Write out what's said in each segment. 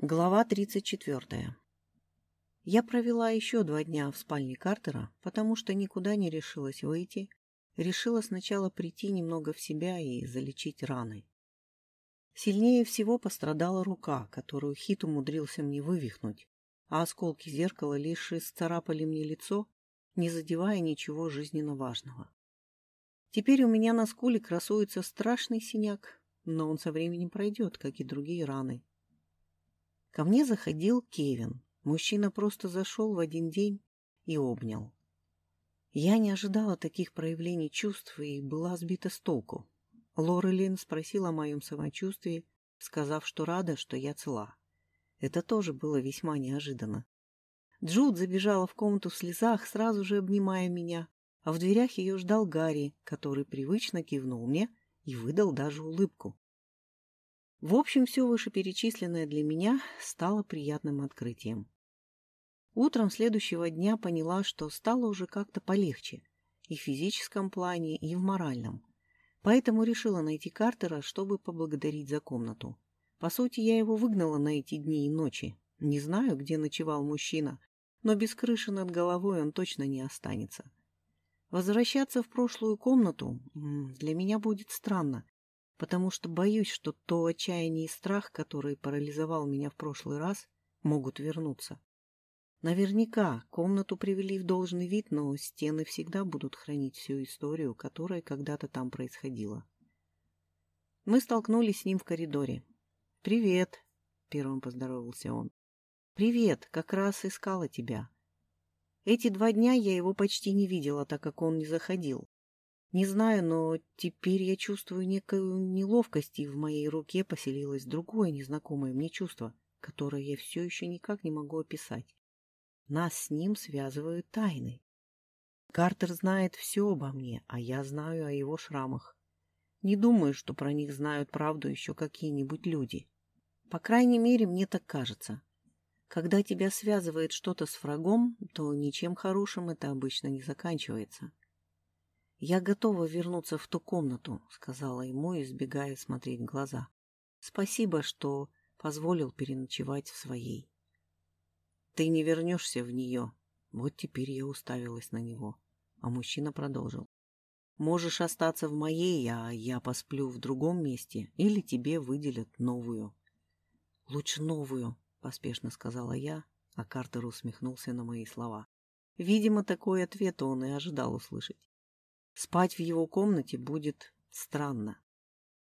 Глава 34. Я провела еще два дня в спальне Картера, потому что никуда не решилась выйти. Решила сначала прийти немного в себя и залечить раны. Сильнее всего пострадала рука, которую Хит умудрился мне вывихнуть, а осколки зеркала лишь исцарапали мне лицо, не задевая ничего жизненно важного. Теперь у меня на скуле красуется страшный синяк, но он со временем пройдет, как и другие раны, Ко мне заходил Кевин. Мужчина просто зашел в один день и обнял. Я не ожидала таких проявлений чувств и была сбита с толку. Лорелин спросила о моем самочувствии, сказав, что рада, что я цела. Это тоже было весьма неожиданно. Джуд забежала в комнату в слезах, сразу же обнимая меня, а в дверях ее ждал Гарри, который привычно кивнул мне и выдал даже улыбку. В общем, все вышеперечисленное для меня стало приятным открытием. Утром следующего дня поняла, что стало уже как-то полегче и в физическом плане, и в моральном. Поэтому решила найти Картера, чтобы поблагодарить за комнату. По сути, я его выгнала на эти дни и ночи. Не знаю, где ночевал мужчина, но без крыши над головой он точно не останется. Возвращаться в прошлую комнату для меня будет странно, потому что боюсь, что то отчаяние и страх, который парализовал меня в прошлый раз, могут вернуться. Наверняка комнату привели в должный вид, но стены всегда будут хранить всю историю, которая когда-то там происходила. Мы столкнулись с ним в коридоре. «Привет», — первым поздоровался он. «Привет, как раз искала тебя. Эти два дня я его почти не видела, так как он не заходил. Не знаю, но теперь я чувствую некую неловкость, и в моей руке поселилось другое незнакомое мне чувство, которое я все еще никак не могу описать. Нас с ним связывают тайны. Картер знает все обо мне, а я знаю о его шрамах. Не думаю, что про них знают правду еще какие-нибудь люди. По крайней мере, мне так кажется. Когда тебя связывает что-то с врагом, то ничем хорошим это обычно не заканчивается. «Я готова вернуться в ту комнату», — сказала ему, избегая смотреть в глаза. «Спасибо, что позволил переночевать в своей». «Ты не вернешься в нее». Вот теперь я уставилась на него. А мужчина продолжил. «Можешь остаться в моей, а я посплю в другом месте, или тебе выделят новую». «Лучше новую», — поспешно сказала я, а Картер усмехнулся на мои слова. Видимо, такой ответ он и ожидал услышать. Спать в его комнате будет странно.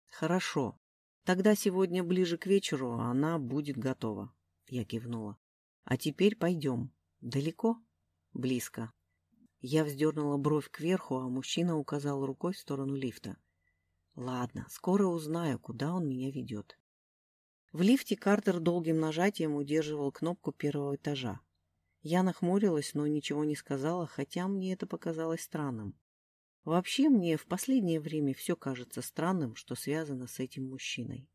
Хорошо. Тогда сегодня ближе к вечеру она будет готова. Я кивнула. А теперь пойдем. Далеко? Близко. Я вздернула бровь кверху, а мужчина указал рукой в сторону лифта. Ладно, скоро узнаю, куда он меня ведет. В лифте Картер долгим нажатием удерживал кнопку первого этажа. Я нахмурилась, но ничего не сказала, хотя мне это показалось странным. Вообще мне в последнее время все кажется странным, что связано с этим мужчиной.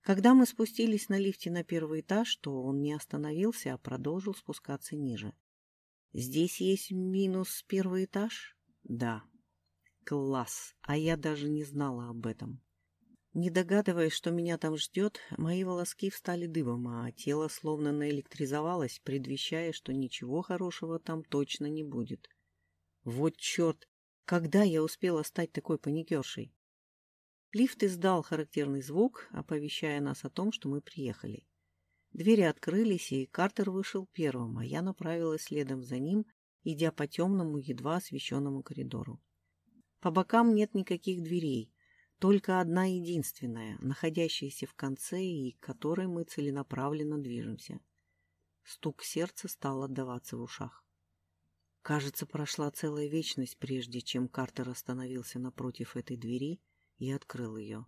Когда мы спустились на лифте на первый этаж, то он не остановился, а продолжил спускаться ниже. Здесь есть минус первый этаж? Да. Класс. А я даже не знала об этом. Не догадываясь, что меня там ждет, мои волоски встали дыбом, а тело словно наэлектризовалось, предвещая, что ничего хорошего там точно не будет. Вот черт! Когда я успела стать такой паникершей? Лифт издал характерный звук, оповещая нас о том, что мы приехали. Двери открылись, и Картер вышел первым, а я направилась следом за ним, идя по темному, едва освещенному коридору. По бокам нет никаких дверей, только одна единственная, находящаяся в конце и к которой мы целенаправленно движемся. Стук сердца стал отдаваться в ушах. Кажется, прошла целая вечность, прежде чем Картер остановился напротив этой двери и открыл ее.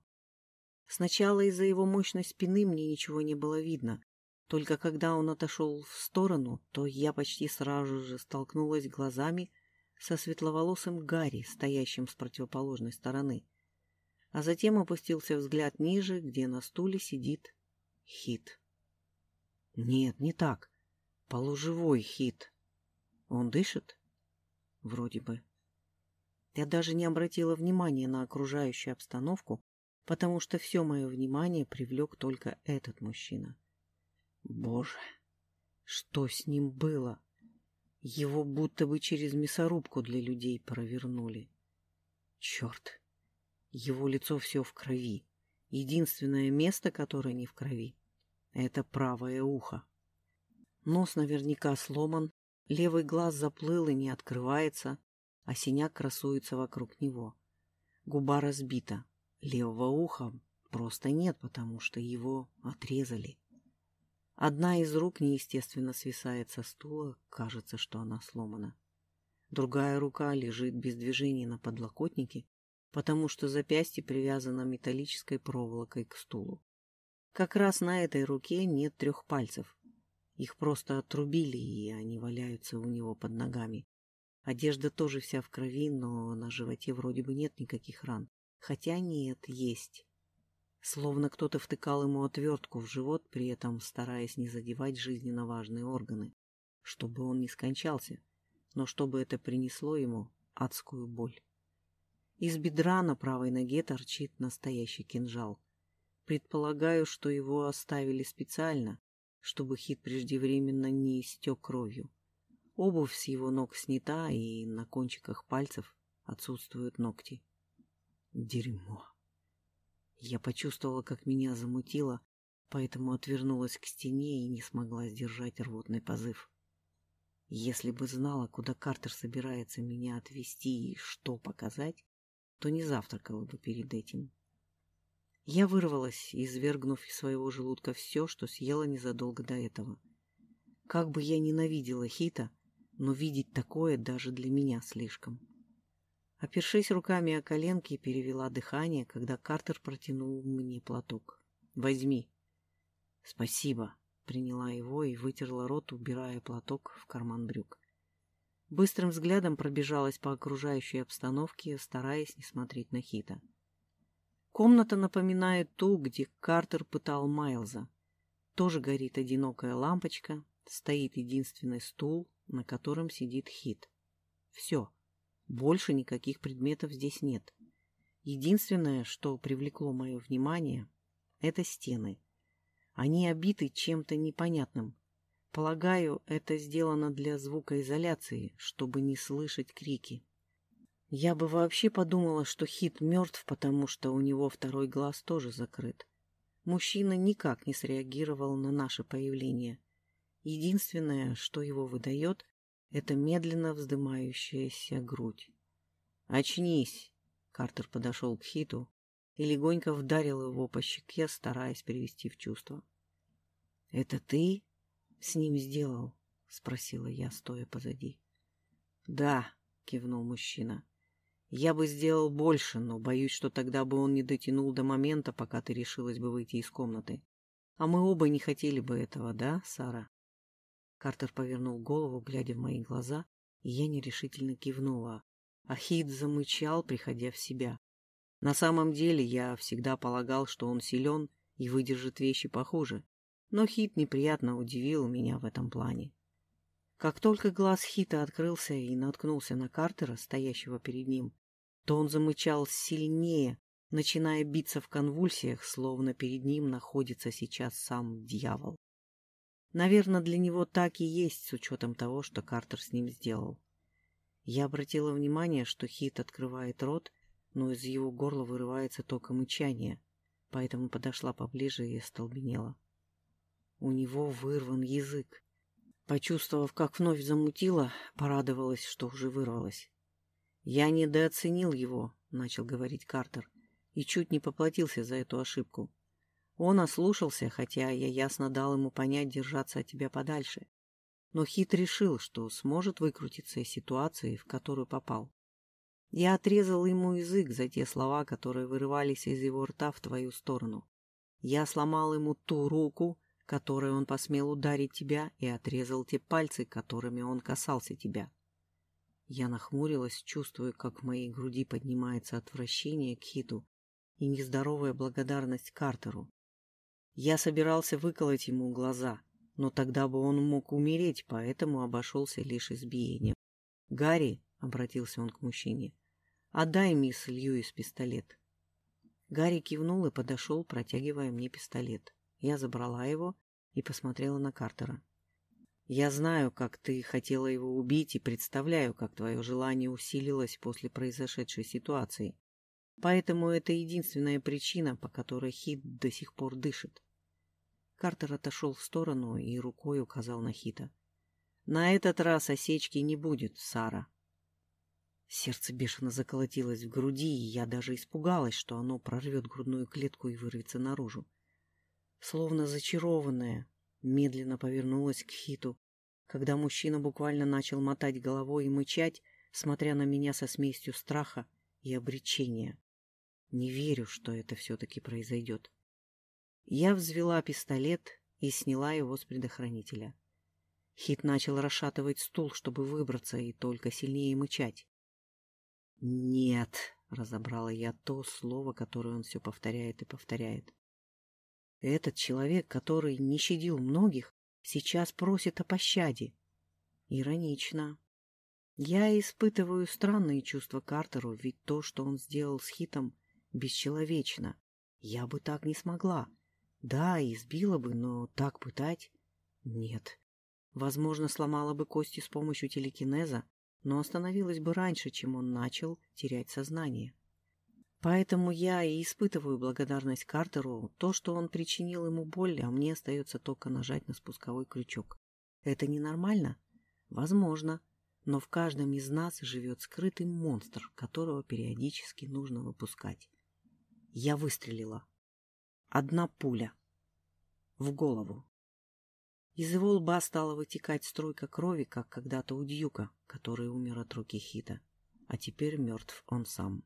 Сначала из-за его мощной спины мне ничего не было видно, только когда он отошел в сторону, то я почти сразу же столкнулась глазами со светловолосым Гарри, стоящим с противоположной стороны. А затем опустился взгляд ниже, где на стуле сидит Хит. Нет, не так. Полуживой Хит. Он дышит? Вроде бы. Я даже не обратила внимания на окружающую обстановку, потому что все мое внимание привлек только этот мужчина. Боже, что с ним было? Его будто бы через мясорубку для людей провернули. Черт! Его лицо все в крови. Единственное место, которое не в крови, — это правое ухо. Нос наверняка сломан, левый глаз заплыл и не открывается, а синяк красуется вокруг него. Губа разбита, левого уха просто нет, потому что его отрезали. Одна из рук неестественно свисает со стула, кажется, что она сломана. Другая рука лежит без движения на подлокотнике, потому что запястье привязано металлической проволокой к стулу. Как раз на этой руке нет трех пальцев. Их просто отрубили, и они валяются у него под ногами. Одежда тоже вся в крови, но на животе вроде бы нет никаких ран. Хотя нет, есть. Словно кто-то втыкал ему отвертку в живот, при этом стараясь не задевать жизненно важные органы, чтобы он не скончался, но чтобы это принесло ему адскую боль. Из бедра на правой ноге торчит настоящий кинжал. Предполагаю, что его оставили специально, чтобы хит преждевременно не истек кровью. Обувь с его ног снята, и на кончиках пальцев отсутствуют ногти. Дерьмо. Я почувствовала, как меня замутило, поэтому отвернулась к стене и не смогла сдержать рвотный позыв. Если бы знала, куда Картер собирается меня отвезти и что показать, то не завтракала бы перед этим. Я вырвалась, извергнув из своего желудка все, что съела незадолго до этого. Как бы я ненавидела Хита, но видеть такое даже для меня слишком. Опершись руками о коленки, перевела дыхание, когда Картер протянул мне платок. «Возьми». «Спасибо», — приняла его и вытерла рот, убирая платок в карман брюк. Быстрым взглядом пробежалась по окружающей обстановке, стараясь не смотреть на Хита. Комната напоминает ту, где Картер пытал Майлза. Тоже горит одинокая лампочка, стоит единственный стул, на котором сидит Хит. Все. Больше никаких предметов здесь нет. Единственное, что привлекло мое внимание, это стены. Они обиты чем-то непонятным, Полагаю, это сделано для звукоизоляции, чтобы не слышать крики. Я бы вообще подумала, что Хит мертв, потому что у него второй глаз тоже закрыт. Мужчина никак не среагировал на наше появление. Единственное, что его выдает, это медленно вздымающаяся грудь. «Очнись!» — Картер подошел к Хиту и легонько вдарил его по щеке, стараясь привести в чувство. «Это ты?» с ним сделал? — спросила я, стоя позади. — Да, — кивнул мужчина. — Я бы сделал больше, но боюсь, что тогда бы он не дотянул до момента, пока ты решилась бы выйти из комнаты. А мы оба не хотели бы этого, да, Сара? Картер повернул голову, глядя в мои глаза, и я нерешительно кивнула. Ахид замычал, приходя в себя. На самом деле я всегда полагал, что он силен и выдержит вещи похуже но Хит неприятно удивил меня в этом плане. Как только глаз Хита открылся и наткнулся на Картера, стоящего перед ним, то он замычал сильнее, начиная биться в конвульсиях, словно перед ним находится сейчас сам дьявол. Наверное, для него так и есть, с учетом того, что Картер с ним сделал. Я обратила внимание, что Хит открывает рот, но из его горла вырывается только мычание, поэтому подошла поближе и остолбенела. У него вырван язык. Почувствовав, как вновь замутило, порадовалась, что уже вырвалась. «Я недооценил его», — начал говорить Картер, и чуть не поплатился за эту ошибку. Он ослушался, хотя я ясно дал ему понять держаться от тебя подальше. Но Хит решил, что сможет выкрутиться из ситуации, в которую попал. Я отрезал ему язык за те слова, которые вырывались из его рта в твою сторону. Я сломал ему ту руку, которой он посмел ударить тебя и отрезал те пальцы, которыми он касался тебя. Я нахмурилась, чувствуя, как в моей груди поднимается отвращение к Хиту и нездоровая благодарность Картеру. Я собирался выколоть ему глаза, но тогда бы он мог умереть, поэтому обошелся лишь избиением. «Гарри», — обратился он к мужчине, — «отдай мисс Льюис пистолет». Гарри кивнул и подошел, протягивая мне пистолет. Я забрала его и посмотрела на Картера. «Я знаю, как ты хотела его убить, и представляю, как твое желание усилилось после произошедшей ситуации. Поэтому это единственная причина, по которой Хит до сих пор дышит». Картер отошел в сторону и рукой указал на Хита. «На этот раз осечки не будет, Сара». Сердце бешено заколотилось в груди, и я даже испугалась, что оно прорвет грудную клетку и вырвется наружу. Словно зачарованная, медленно повернулась к Хиту, когда мужчина буквально начал мотать головой и мычать, смотря на меня со смесью страха и обречения. Не верю, что это все-таки произойдет. Я взвела пистолет и сняла его с предохранителя. Хит начал расшатывать стул, чтобы выбраться и только сильнее мычать. «Нет», — разобрала я то слово, которое он все повторяет и повторяет. Этот человек, который не щадил многих, сейчас просит о пощаде. Иронично. Я испытываю странные чувства Картеру, ведь то, что он сделал с Хитом, бесчеловечно. Я бы так не смогла. Да, избила бы, но так пытать? Нет. Возможно, сломала бы кости с помощью телекинеза, но остановилась бы раньше, чем он начал терять сознание. Поэтому я и испытываю благодарность Картеру, то, что он причинил ему боль, а мне остается только нажать на спусковой крючок. Это ненормально? Возможно. Но в каждом из нас живет скрытый монстр, которого периодически нужно выпускать. Я выстрелила. Одна пуля. В голову. Из его лба стала вытекать струйка крови, как когда-то у Дьюка, который умер от руки Хита. А теперь мертв он сам.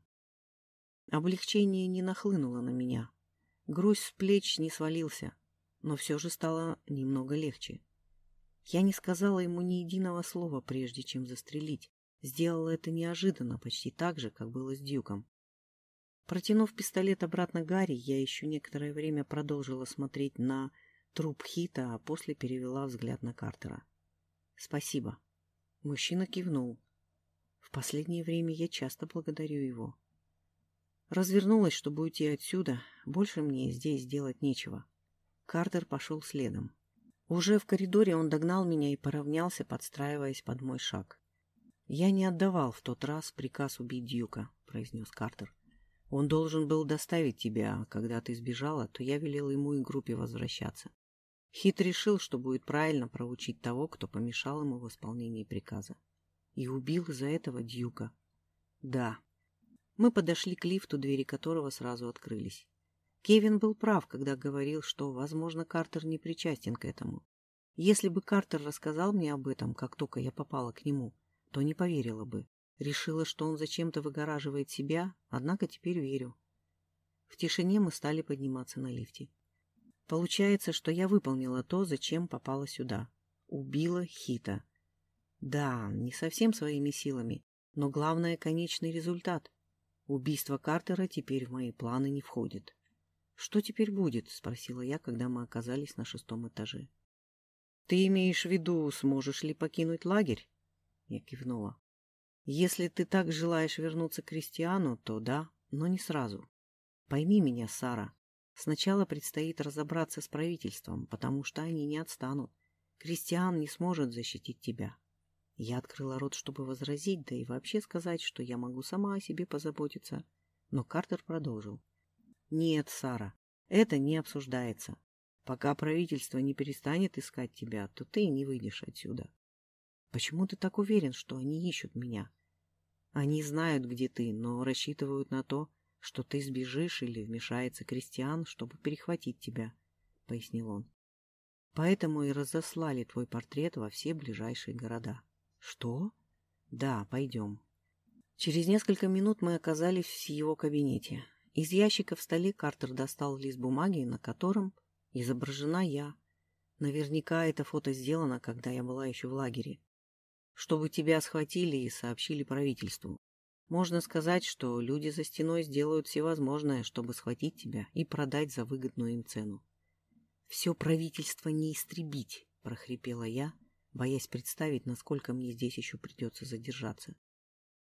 Облегчение не нахлынуло на меня. Груз с плеч не свалился, но все же стало немного легче. Я не сказала ему ни единого слова, прежде чем застрелить. Сделала это неожиданно, почти так же, как было с Дюком. Протянув пистолет обратно Гарри, я еще некоторое время продолжила смотреть на труп Хита, а после перевела взгляд на Картера. «Спасибо». Мужчина кивнул. В последнее время я часто благодарю его. Развернулась, чтобы уйти отсюда. Больше мне здесь делать нечего. Картер пошел следом. Уже в коридоре он догнал меня и поравнялся, подстраиваясь под мой шаг. «Я не отдавал в тот раз приказ убить Дьюка», — произнес Картер. «Он должен был доставить тебя, а когда ты сбежала, то я велел ему и группе возвращаться. Хит решил, что будет правильно проучить того, кто помешал ему в исполнении приказа. И убил из-за этого Дьюка. Да, мы подошли к лифту, двери которого сразу открылись. Кевин был прав, когда говорил, что, возможно, Картер не причастен к этому. Если бы Картер рассказал мне об этом, как только я попала к нему, то не поверила бы. Решила, что он зачем-то выгораживает себя, однако теперь верю. В тишине мы стали подниматься на лифте. Получается, что я выполнила то, зачем попала сюда. Убила Хита. Да, не совсем своими силами, но главное — конечный результат. Убийство Картера теперь в мои планы не входит. «Что теперь будет?» — спросила я, когда мы оказались на шестом этаже. «Ты имеешь в виду, сможешь ли покинуть лагерь?» Я кивнула. «Если ты так желаешь вернуться к Кристиану, то да, но не сразу. Пойми меня, Сара. Сначала предстоит разобраться с правительством, потому что они не отстанут. Кристиан не сможет защитить тебя. Я открыла рот, чтобы возразить, да и вообще сказать, что я могу сама о себе позаботиться. Но Картер продолжил. «Нет, Сара, это не обсуждается. Пока правительство не перестанет искать тебя, то ты не выйдешь отсюда. Почему ты так уверен, что они ищут меня? Они знают, где ты, но рассчитывают на то, что ты сбежишь или вмешается крестьян, чтобы перехватить тебя», — пояснил он. «Поэтому и разослали твой портрет во все ближайшие города». «Что?» «Да, пойдем». Через несколько минут мы оказались в его кабинете. Из ящика в столе Картер достал лист бумаги, на котором изображена я. Наверняка это фото сделано, когда я была еще в лагере. Чтобы тебя схватили и сообщили правительству. Можно сказать, что люди за стеной сделают все возможное, чтобы схватить тебя и продать за выгодную им цену. «Все правительство не истребить», — прохрипела я, боясь представить, насколько мне здесь еще придется задержаться.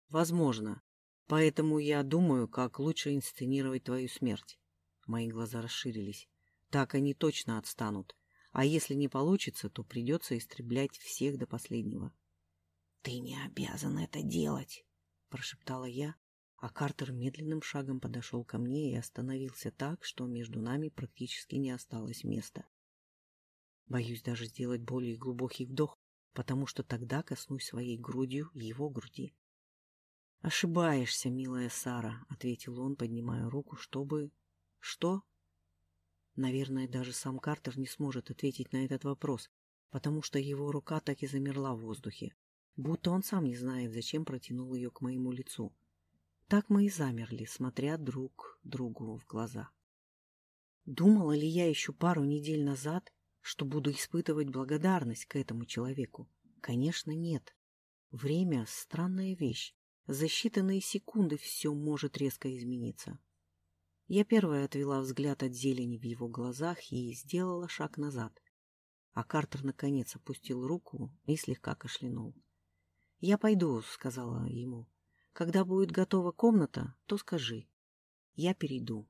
Возможно. Поэтому я думаю, как лучше инсценировать твою смерть. Мои глаза расширились. Так они точно отстанут. А если не получится, то придется истреблять всех до последнего. — Ты не обязан это делать, — прошептала я, а Картер медленным шагом подошел ко мне и остановился так, что между нами практически не осталось места. Боюсь даже сделать более глубокий вдох, потому что тогда коснусь своей грудью его груди. — Ошибаешься, милая Сара, — ответил он, поднимая руку, чтобы... — Что? Наверное, даже сам Картер не сможет ответить на этот вопрос, потому что его рука так и замерла в воздухе, будто он сам не знает, зачем протянул ее к моему лицу. Так мы и замерли, смотря друг другу в глаза. Думала ли я еще пару недель назад, что буду испытывать благодарность к этому человеку? Конечно, нет. Время — странная вещь. За считанные секунды все может резко измениться. Я первая отвела взгляд от зелени в его глазах и сделала шаг назад. А Картер наконец опустил руку и слегка кашлянул. — Я пойду, — сказала ему. — Когда будет готова комната, то скажи. Я перейду.